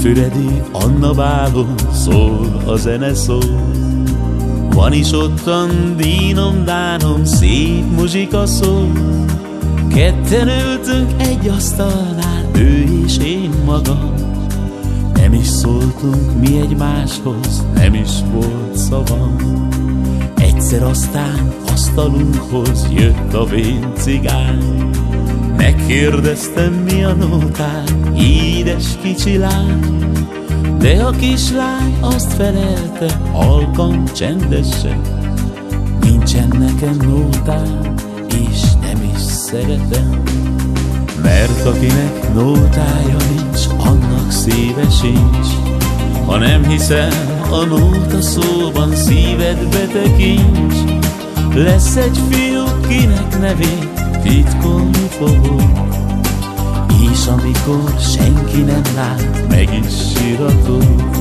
Füredi Anna bálon szól a zene szól. Van is ottan dínom, dánom, szép muzsika szól. Ketten ültünk egy asztalnál, ő és én magam. Nem is szóltunk mi egymáshoz, nem is volt szavam. Egyszer aztán asztalunkhoz jött a vén cigány. Megkérdeztem mi a nótán, édes kicsi lány. De a kislány azt felelte, halkan, csendesen, nincsen nekem nótám, és nem is szeretem. Mert akinek nótája nincs, annak szíve sincs. Ha nem hiszel a nóta szóban, szíved betekincs. Lesz egy fiú, kinek nevét titkolni fogok. És amikor senki nem lát, meg is síratok.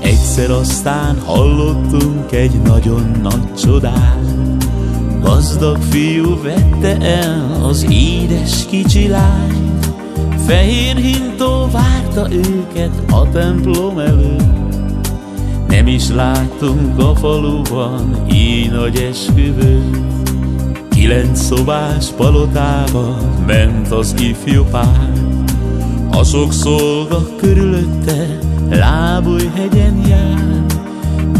Egyszer aztán hallottunk egy nagyon nagy csodát, Gazdag fiú vette el az édes kicsi lány, Fehér hintó várta őket a templom előtt. Nem is láttunk a faluban így nagy esküvőt. Kilenc szobás palotába ment az ifjú pár. A sok szolga körülötte hegyen jár.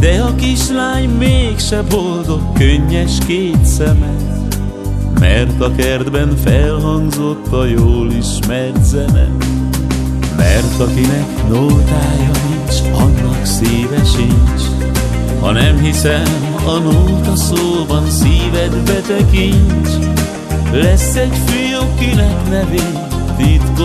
De a kislány mégse boldog, könnyes két szemet. Mert a kertben felhangzott a jól ismert zene. Mert akinek nótája nincs, annak szíve sincs. Ha nem hiszem a nóta szóban, szíved betekincs. Lesz egy fiú, kinek nevét titkolni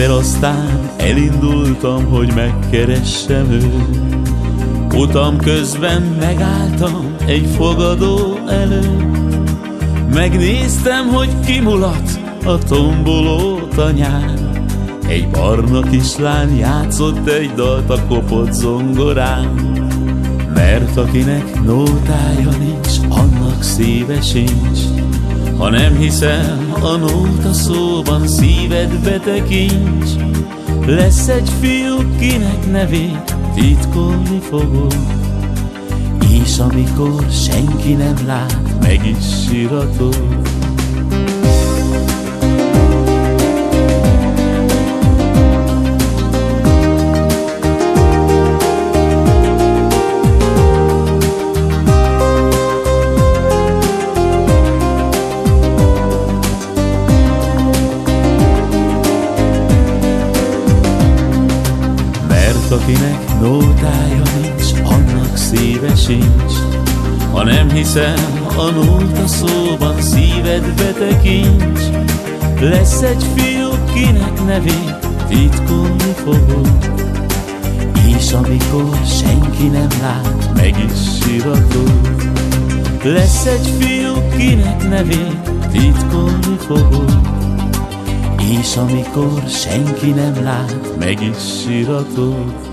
Egyszer aztán elindultam, hogy megkeressem őt. Utam közben megálltam egy fogadó előtt. Megnéztem, hogy kimulat a tomboló tanyán. Egy barna kislány játszott egy dalt a kopott zongorán. Mert akinek nótája nincs, annak szíve sincs. Ha nem hiszel a nóta szóban, szíved betekincs, lesz egy fiú, kinek nevét titkolni fogod. És amikor senki nem lát, meg is síratod. Akinek nótája nincs, annak szíve sincs. Ha nem hiszem a nóta szóban, szíved betekincs. Lesz egy fiú, kinek nevét titkolni fogod. És amikor senki nem lát, meg is síratod. Lesz egy fiú, kinek nevét titkolni fogod. És amikor senki nem lát, meg is síratod.